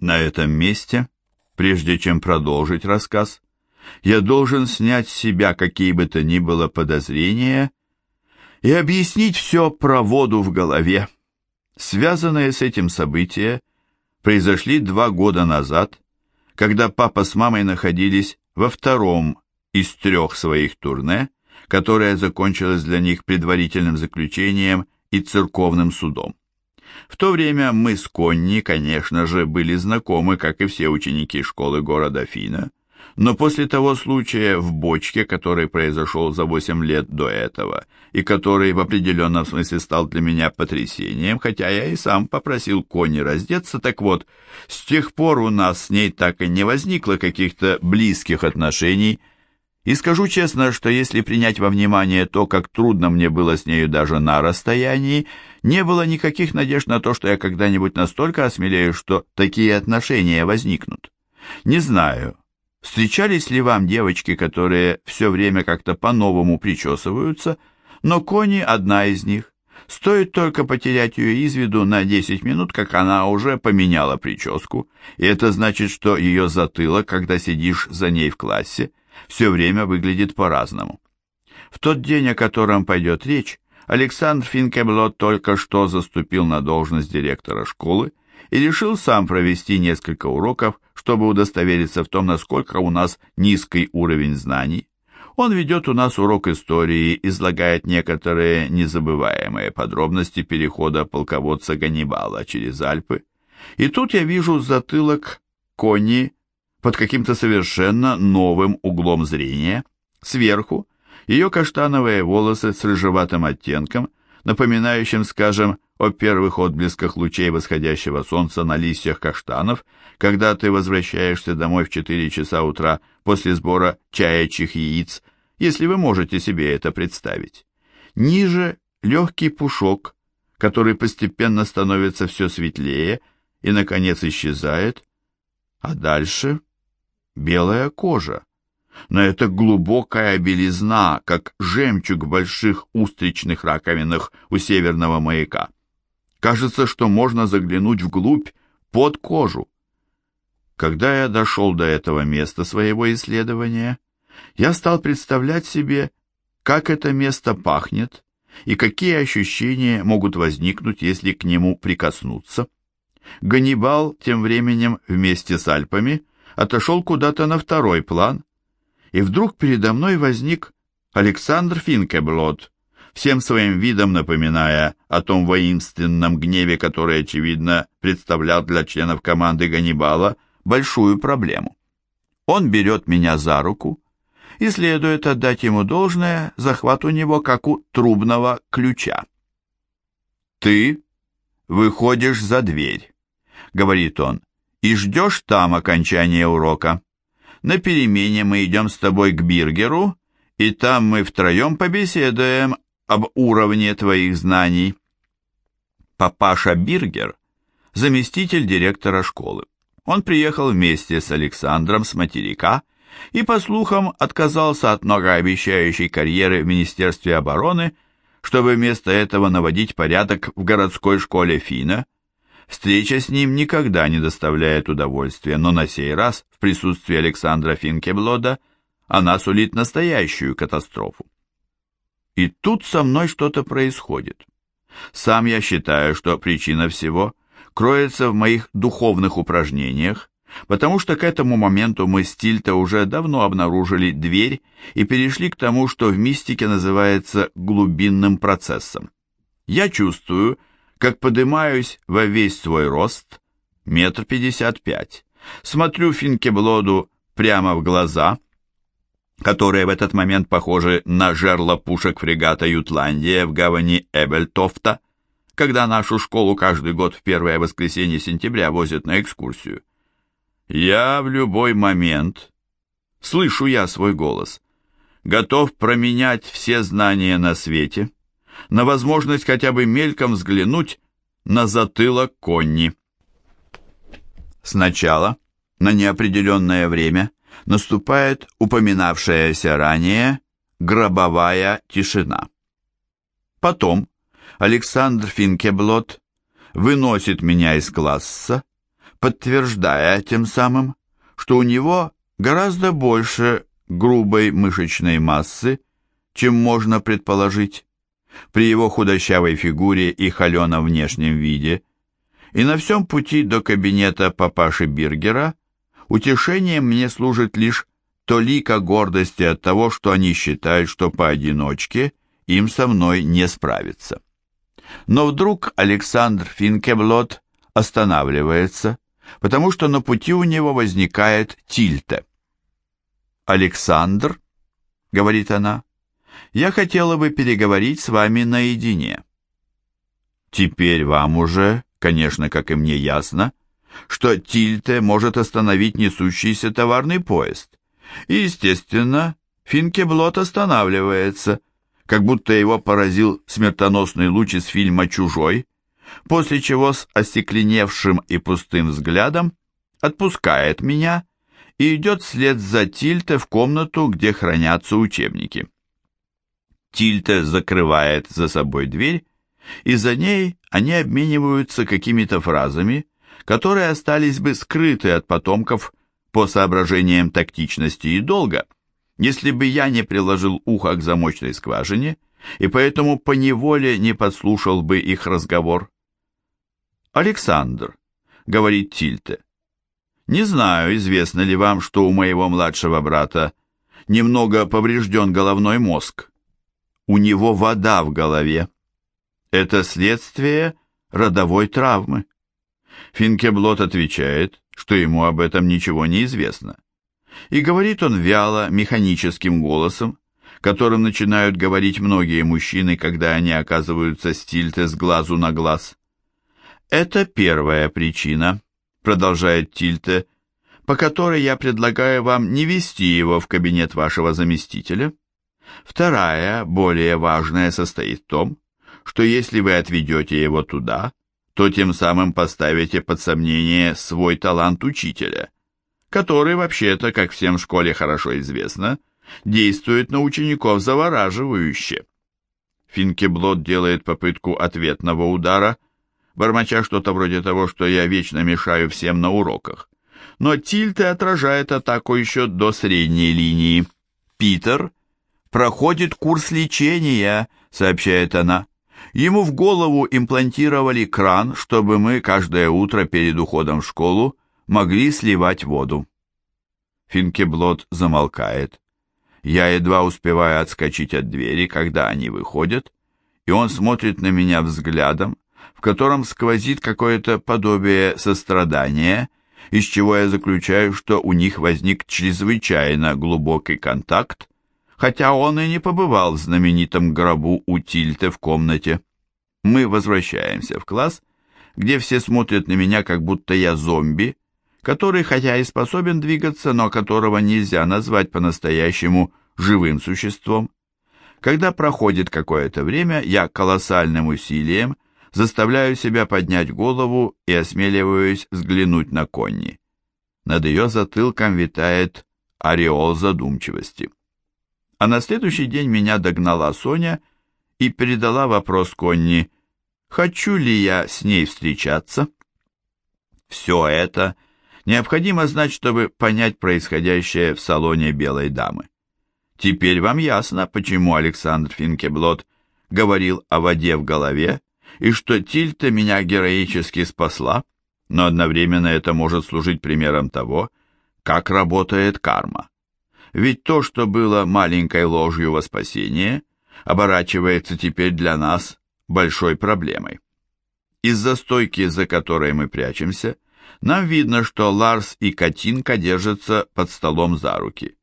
На этом месте, прежде чем продолжить рассказ, я должен снять с себя какие бы то ни было подозрения и объяснить все про воду в голове. Связанные с этим события произошли два года назад, когда папа с мамой находились во втором из трех своих турне, которое закончилось для них предварительным заключением и церковным судом. В то время мы с Конни, конечно же, были знакомы, как и все ученики школы города Фина, но после того случая в бочке, который произошел за 8 лет до этого, и который в определенном смысле стал для меня потрясением, хотя я и сам попросил Конни раздеться, так вот, с тех пор у нас с ней так и не возникло каких-то близких отношений, и скажу честно, что если принять во внимание то, как трудно мне было с нею даже на расстоянии, не было никаких надежд на то, что я когда-нибудь настолько осмелею, что такие отношения возникнут. Не знаю, Встречались ли вам девочки, которые все время как-то по-новому причесываются, но Кони одна из них. Стоит только потерять ее из виду на 10 минут, как она уже поменяла прическу, и это значит, что ее затылок, когда сидишь за ней в классе, все время выглядит по-разному. В тот день, о котором пойдет речь, Александр Финкеблот только что заступил на должность директора школы и решил сам провести несколько уроков, чтобы удостовериться в том, насколько у нас низкий уровень знаний. Он ведет у нас урок истории, излагает некоторые незабываемые подробности перехода полководца Ганнибала через Альпы. И тут я вижу затылок Кони под каким-то совершенно новым углом зрения. Сверху ее каштановые волосы с рыжеватым оттенком, напоминающим, скажем, о первых отблесках лучей восходящего солнца на листьях каштанов, когда ты возвращаешься домой в 4 часа утра после сбора чаячьих яиц, если вы можете себе это представить. Ниже легкий пушок, который постепенно становится все светлее и, наконец, исчезает, а дальше белая кожа. Но это глубокая белизна, как жемчуг в больших устричных раковинах у северного маяка. Кажется, что можно заглянуть вглубь, под кожу. Когда я дошел до этого места своего исследования, я стал представлять себе, как это место пахнет и какие ощущения могут возникнуть, если к нему прикоснуться. Ганнибал тем временем вместе с Альпами отошел куда-то на второй план, и вдруг передо мной возник Александр Финкеблот, всем своим видом напоминая о том воинственном гневе, который, очевидно, представлял для членов команды Ганнибала большую проблему. Он берет меня за руку, и следует отдать ему должное, захват у него как у трубного ключа. «Ты выходишь за дверь», — говорит он, — «и ждешь там окончания урока. На перемене мы идем с тобой к Биргеру, и там мы втроем побеседуем об уровне твоих знаний. Папаша Биргер – заместитель директора школы. Он приехал вместе с Александром с материка и, по слухам, отказался от многообещающей карьеры в Министерстве обороны, чтобы вместо этого наводить порядок в городской школе Фина. Встреча с ним никогда не доставляет удовольствия, но на сей раз, в присутствии Александра Финкеблода, она сулит настоящую катастрофу. И тут со мной что-то происходит. Сам я считаю, что причина всего кроется в моих духовных упражнениях, потому что к этому моменту мы с Тильто уже давно обнаружили дверь и перешли к тому, что в мистике называется глубинным процессом. Я чувствую, как поднимаюсь во весь свой рост, метр пятьдесят пять, смотрю Финкеблоду прямо в глаза – которые в этот момент похожи на жерло пушек фрегата «Ютландия» в гавани Эбельтофта, когда нашу школу каждый год в первое воскресенье сентября возят на экскурсию. Я в любой момент, слышу я свой голос, готов променять все знания на свете на возможность хотя бы мельком взглянуть на затылок Конни. Сначала, на неопределенное время, наступает упоминавшаяся ранее гробовая тишина. Потом Александр Финкеблот выносит меня из класса, подтверждая тем самым, что у него гораздо больше грубой мышечной массы, чем можно предположить, при его худощавой фигуре и холеном внешнем виде, и на всем пути до кабинета папаши Биргера утешением мне служит лишь толика гордости от того, что они считают, что поодиночке им со мной не справиться. Но вдруг Александр Финкеблот останавливается, потому что на пути у него возникает Тильте. «Александр», — говорит она, — «я хотела бы переговорить с вами наедине». Теперь вам уже, конечно, как и мне ясно, что Тильте может остановить несущийся товарный поезд. И, естественно, Финкеблот останавливается, как будто его поразил смертоносный луч из фильма «Чужой», после чего с остекленевшим и пустым взглядом отпускает меня и идет вслед за Тильте в комнату, где хранятся учебники. Тильте закрывает за собой дверь, и за ней они обмениваются какими-то фразами, которые остались бы скрыты от потомков по соображениям тактичности и долга, если бы я не приложил ухо к замочной скважине и поэтому поневоле не подслушал бы их разговор. «Александр», — говорит Тильте, — «не знаю, известно ли вам, что у моего младшего брата немного поврежден головной мозг. У него вода в голове. Это следствие родовой травмы». Финкеблот отвечает, что ему об этом ничего не известно. И говорит он вяло, механическим голосом, которым начинают говорить многие мужчины, когда они оказываются стильте с глазу на глаз. «Это первая причина», — продолжает Тильте, «по которой я предлагаю вам не вести его в кабинет вашего заместителя. Вторая, более важная, состоит в том, что если вы отведете его туда, то тем самым поставите под сомнение свой талант учителя, который вообще-то, как всем в школе хорошо известно, действует на учеников завораживающе. Финкеблот делает попытку ответного удара, бормоча что-то вроде того, что я вечно мешаю всем на уроках. Но Тильте отражает атаку еще до средней линии. «Питер проходит курс лечения», — сообщает она. Ему в голову имплантировали кран, чтобы мы каждое утро перед уходом в школу могли сливать воду. Финкеблот замолкает. Я едва успеваю отскочить от двери, когда они выходят, и он смотрит на меня взглядом, в котором сквозит какое-то подобие сострадания, из чего я заключаю, что у них возник чрезвычайно глубокий контакт, хотя он и не побывал в знаменитом гробу у Тильте в комнате. Мы возвращаемся в класс, где все смотрят на меня, как будто я зомби, который, хотя и способен двигаться, но которого нельзя назвать по-настоящему живым существом. Когда проходит какое-то время, я колоссальным усилием заставляю себя поднять голову и осмеливаюсь взглянуть на Конни. Над ее затылком витает ореол задумчивости. А на следующий день меня догнала Соня и передала вопрос Конни, хочу ли я с ней встречаться. Все это необходимо знать, чтобы понять происходящее в салоне Белой дамы. Теперь вам ясно, почему Александр Финкеблот говорил о воде в голове, и что Тильта меня героически спасла, но одновременно это может служить примером того, как работает карма. Ведь то, что было маленькой ложью во спасение, оборачивается теперь для нас большой проблемой. Из-за стойки, за которой мы прячемся, нам видно, что Ларс и Катинка держатся под столом за руки.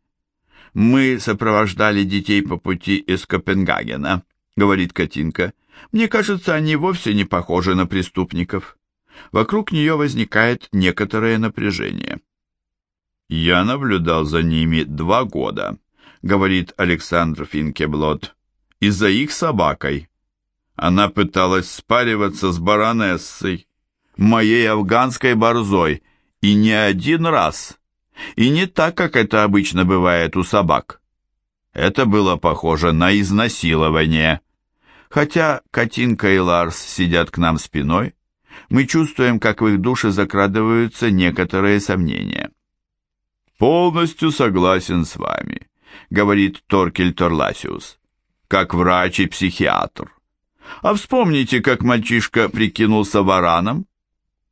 «Мы сопровождали детей по пути из Копенгагена», — говорит Катинка. «Мне кажется, они вовсе не похожи на преступников». Вокруг нее возникает некоторое напряжение. «Я наблюдал за ними два года», — говорит Александр Финкеблот, — «и за их собакой. Она пыталась спариваться с баронессой, моей афганской борзой, и не один раз. И не так, как это обычно бывает у собак. Это было похоже на изнасилование. Хотя Катинка и Ларс сидят к нам спиной, Мы чувствуем, как в их душе закрадываются некоторые сомнения. «Полностью согласен с вами», — говорит Торкель Торласиус, «как врач и психиатр. А вспомните, как мальчишка прикинулся вараном,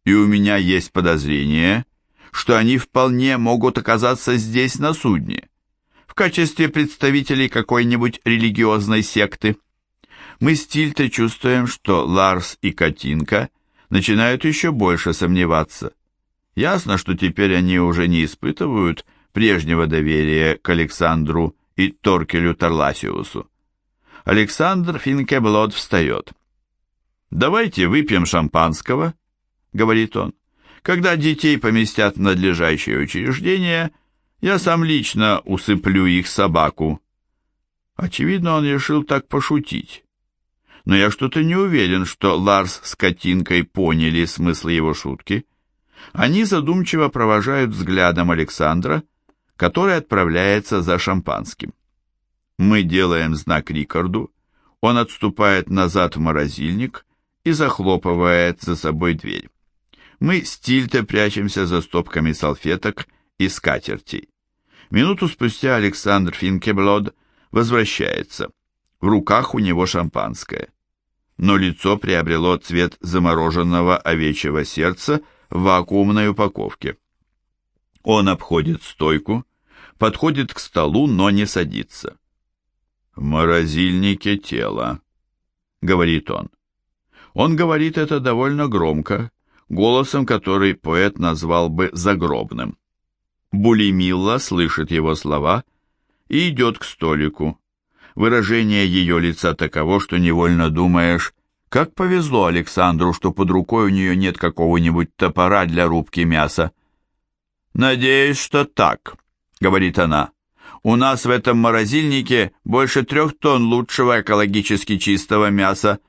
и у меня есть подозрение, что они вполне могут оказаться здесь на судне, в качестве представителей какой-нибудь религиозной секты. Мы с Тильтой чувствуем, что Ларс и Катинка начинают еще больше сомневаться. Ясно, что теперь они уже не испытывают прежнего доверия к Александру и Торкелю Тарласиусу. Александр Финкеблод встает. «Давайте выпьем шампанского», — говорит он. Когда детей поместят в надлежащее учреждение, я сам лично усыплю их собаку. Очевидно, он решил так пошутить. Но я что-то не уверен, что Ларс с Катинкой поняли смысл его шутки. Они задумчиво провожают взглядом Александра, который отправляется за шампанским. Мы делаем знак Рикарду, он отступает назад в морозильник и захлопывает за собой дверь. Мы с прячемся за стопками салфеток и скатертей. Минуту спустя Александр Финкеблод возвращается. В руках у него шампанское. Но лицо приобрело цвет замороженного овечьего сердца в вакуумной упаковке. Он обходит стойку, подходит к столу, но не садится. «В морозильнике тело», — говорит он. Он говорит это довольно громко, голосом, который поэт назвал бы загробным. Булимилла слышит его слова и идет к столику. Выражение ее лица таково, что невольно думаешь, как повезло Александру, что под рукой у нее нет какого-нибудь топора для рубки мяса. «Надеюсь, что так», — говорит она. «У нас в этом морозильнике больше трех тонн лучшего экологически чистого мяса».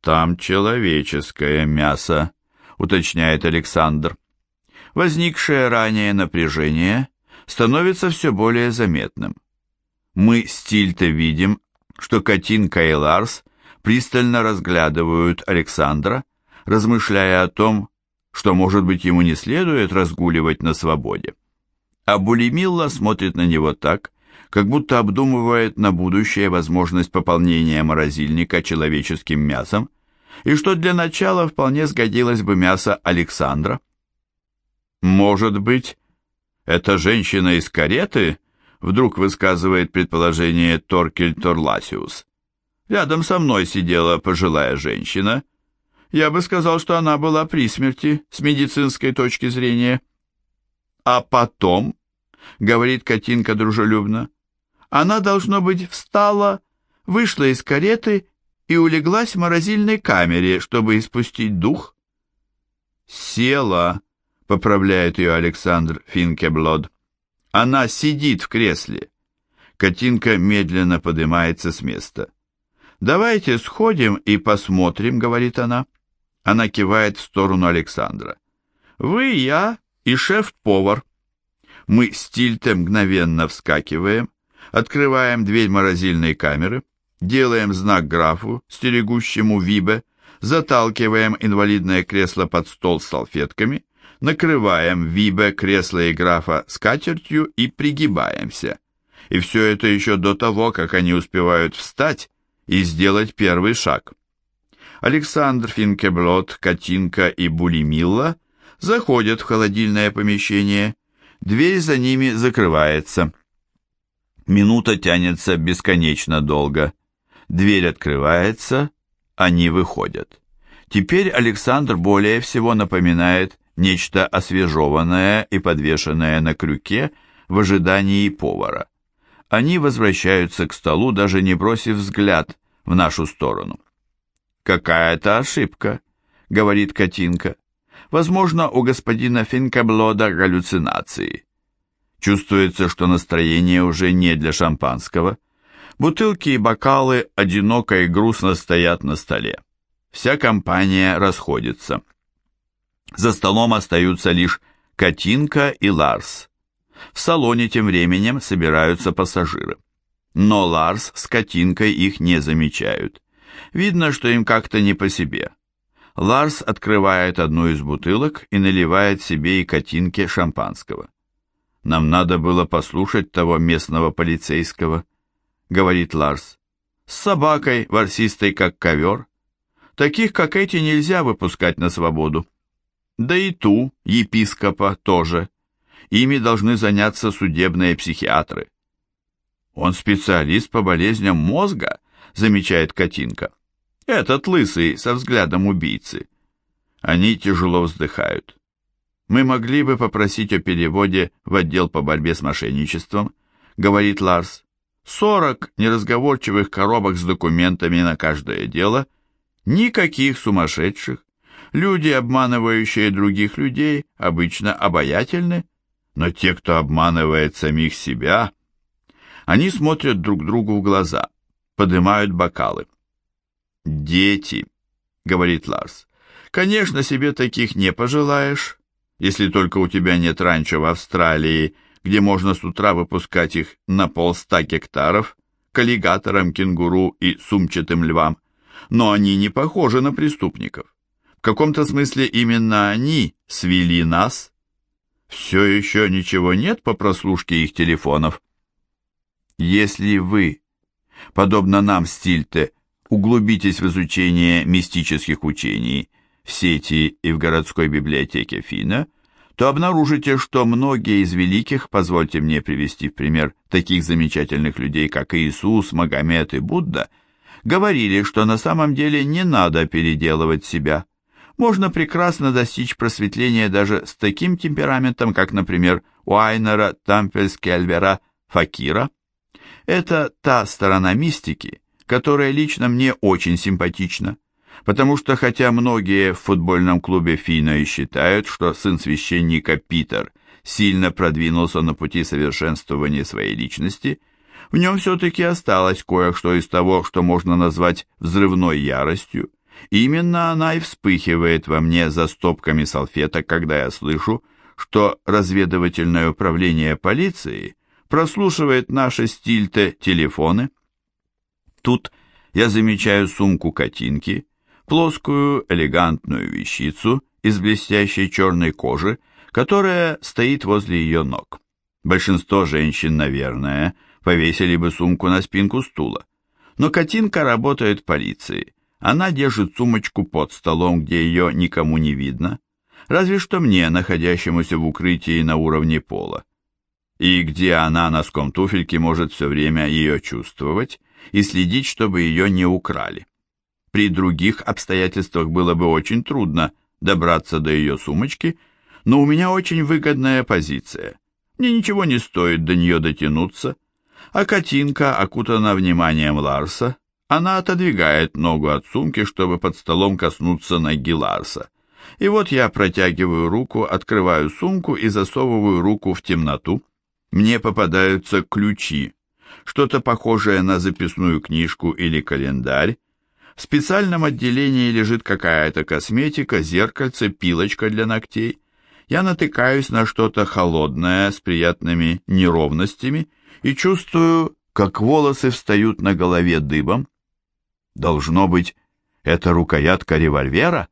«Там человеческое мясо», уточняет Александр. Возникшее ранее напряжение становится все более заметным. Мы с Тильто видим, что Катинка и Ларс пристально разглядывают Александра, размышляя о том, что, может быть, ему не следует разгуливать на свободе. А Булимилла смотрит на него так, как будто обдумывает на будущее возможность пополнения морозильника человеческим мясом и что для начала вполне сгодилось бы мясо Александра. «Может быть, это женщина из кареты?» вдруг высказывает предположение Торкель Торласиус. «Рядом со мной сидела пожилая женщина. Я бы сказал, что она была при смерти с медицинской точки зрения». «А потом», — говорит Катинка дружелюбно, — «она, должно быть, встала, вышла из кареты и улеглась в морозильной камере, чтобы испустить дух. «Села», — поправляет ее Александр Финкеблод. «Она сидит в кресле». Катинка медленно поднимается с места. «Давайте сходим и посмотрим», — говорит она. Она кивает в сторону Александра. «Вы, я и шеф-повар». Мы с Тильте мгновенно вскакиваем, открываем дверь морозильной камеры, делаем знак графу, стерегущему Вибе, заталкиваем инвалидное кресло под стол с салфетками, накрываем Вибе, кресло и графа скатертью и пригибаемся. И все это еще до того, как они успевают встать и сделать первый шаг. Александр Финкеблот, Катинка и Булимилла заходят в холодильное помещение, дверь за ними закрывается. Минута тянется бесконечно долго. Дверь открывается, они выходят. Теперь Александр более всего напоминает нечто освежеванное и подвешенное на крюке в ожидании повара. Они возвращаются к столу, даже не бросив взгляд в нашу сторону. «Какая-то ошибка», — говорит Катинка. «Возможно, у господина Финкаблода галлюцинации». Чувствуется, что настроение уже не для шампанского, Бутылки и бокалы одиноко и грустно стоят на столе. Вся компания расходится. За столом остаются лишь Катинка и Ларс. В салоне тем временем собираются пассажиры. Но Ларс с Катинкой их не замечают. Видно, что им как-то не по себе. Ларс открывает одну из бутылок и наливает себе и Катинке шампанского. «Нам надо было послушать того местного полицейского», — говорит Ларс. «С собакой, ворсистой как ковер. Таких, как эти, нельзя выпускать на свободу. Да и ту, епископа, тоже. Ими должны заняться судебные психиатры». «Он специалист по болезням мозга», — замечает Катинка. «Этот лысый, со взглядом убийцы». Они тяжело вздыхают. «Мы могли бы попросить о переводе в отдел по борьбе с мошенничеством», — говорит Ларс. «Сорок неразговорчивых коробок с документами на каждое дело, никаких сумасшедших. Люди, обманывающие других людей, обычно обаятельны, но те, кто обманывает самих себя...» Они смотрят друг другу в глаза, поднимают бокалы. «Дети», — говорит Ларс, — «конечно, себе таких не пожелаешь, если только у тебя нет ранчо в Австралии, где можно с утра выпускать их на полста гектаров к аллигаторам, кенгуру и сумчатым львам. Но они не похожи на преступников. В каком-то смысле именно они свели нас. Все еще ничего нет по прослушке их телефонов. Если вы, подобно нам Стильте, углубитесь в изучение мистических учений в сети и в городской библиотеке Фина, то обнаружите, что многие из великих, позвольте мне привести в пример таких замечательных людей, как Иисус, Магомед и Будда, говорили, что на самом деле не надо переделывать себя. Можно прекрасно достичь просветления даже с таким темпераментом, как, например, у Айнера, Тампельскельвера, Факира – это та сторона мистики, которая лично мне очень симпатична, потому что хотя многие в футбольном клубе Фина и считают, что сын священника Питер сильно продвинулся на пути совершенствования своей личности, в нем все-таки осталось кое-что из того, что можно назвать взрывной яростью, именно она и вспыхивает во мне за стопками салфеток, когда я слышу, что разведывательное управление полиции – прослушивает наши стильте телефоны. Тут я замечаю сумку Катинки, плоскую элегантную вещицу из блестящей черной кожи, которая стоит возле ее ног. Большинство женщин, наверное, повесили бы сумку на спинку стула. Но Катинка работает в полиции. Она держит сумочку под столом, где ее никому не видно, разве что мне, находящемуся в укрытии на уровне пола и где она носком туфельки может все время ее чувствовать и следить, чтобы ее не украли. При других обстоятельствах было бы очень трудно добраться до ее сумочки, но у меня очень выгодная позиция. Мне ничего не стоит до нее дотянуться, а Катинка, окутана вниманием Ларса, она отодвигает ногу от сумки, чтобы под столом коснуться ноги Ларса. И вот я протягиваю руку, открываю сумку и засовываю руку в темноту, мне попадаются ключи, что-то похожее на записную книжку или календарь. В специальном отделении лежит какая-то косметика, зеркальце, пилочка для ногтей. Я натыкаюсь на что-то холодное с приятными неровностями и чувствую, как волосы встают на голове дыбом. Должно быть, это рукоятка револьвера?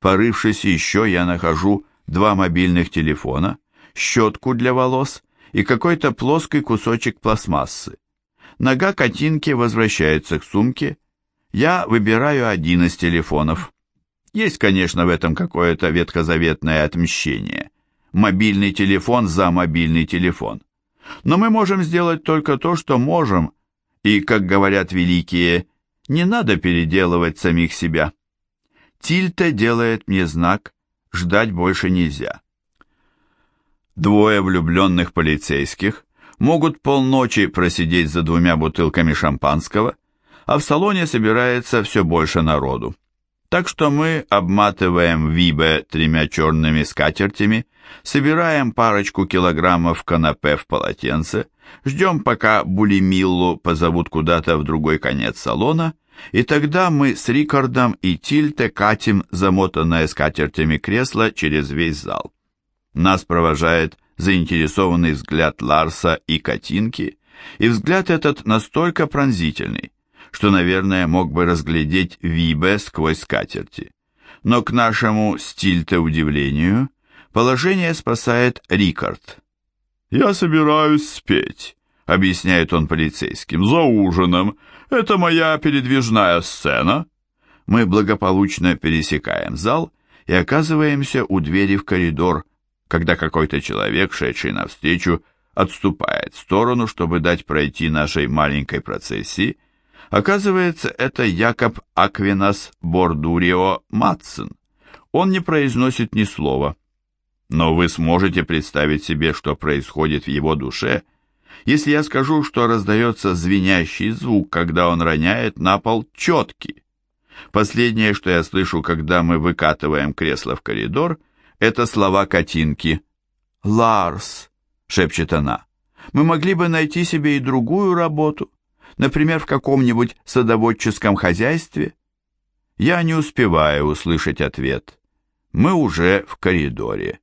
Порывшись еще, я нахожу два мобильных телефона, щетку для волос и какой-то плоский кусочек пластмассы. Нога Катинки возвращается к сумке. Я выбираю один из телефонов. Есть, конечно, в этом какое-то ветхозаветное отмщение. Мобильный телефон за мобильный телефон. Но мы можем сделать только то, что можем, и, как говорят великие, не надо переделывать самих себя. Тильта делает мне знак «Ждать больше нельзя». Двое влюбленных полицейских могут полночи просидеть за двумя бутылками шампанского, а в салоне собирается все больше народу. Так что мы обматываем Вибе тремя черными скатертями, собираем парочку килограммов канапе в полотенце, ждем, пока Булимиллу позовут куда-то в другой конец салона, и тогда мы с Рикардом и Тильте катим замотанное скатертями кресло через весь зал. Нас провожает заинтересованный взгляд Ларса и Катинки, и взгляд этот настолько пронзительный, что, наверное, мог бы разглядеть Вибе сквозь скатерти. но к нашему стильте удивлению положение спасает Рикард. «Я собираюсь спеть», — объясняет он полицейским, — «за ужином. Это моя передвижная сцена». Мы благополучно пересекаем зал и оказываемся у двери в коридор, когда какой-то человек, шедший навстречу, отступает в сторону, чтобы дать пройти нашей маленькой процессии. Оказывается, это Якоб Аквинас Бордурио Матсон. Он не произносит ни слова. Но вы сможете представить себе, что происходит в его душе, если я скажу, что раздается звенящий звук, когда он роняет на пол четки. Последнее, что я слышу, когда мы выкатываем кресло в коридор, это слова Катинки. «Ларс», — шепчет она, — «мы могли бы найти себе и другую работу, например, в каком-нибудь садоводческом хозяйстве». Я не успеваю услышать ответ. Мы уже в коридоре.